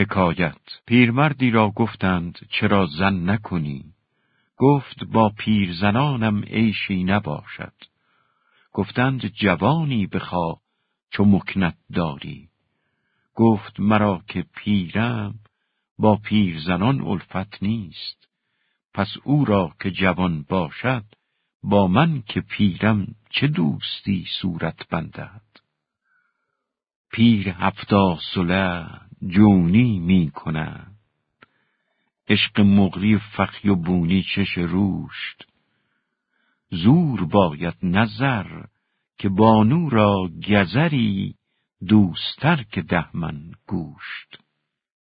حکایت. پیرمردی را گفتند چرا زن نکنی؟ گفت با پیرزنانم عیشی نباشد. گفتند جوانی بخوا چو مکنت داری. گفت مرا که پیرم با پیرزنان الفت نیست. پس او را که جوان باشد با من که پیرم چه دوستی صورت بندد؟ پیر هفتا سله جونی می کند عشق مغری فخی و بونی چش روشت زور باید نظر که بانو را گذری دوستر که دهمن گوشت.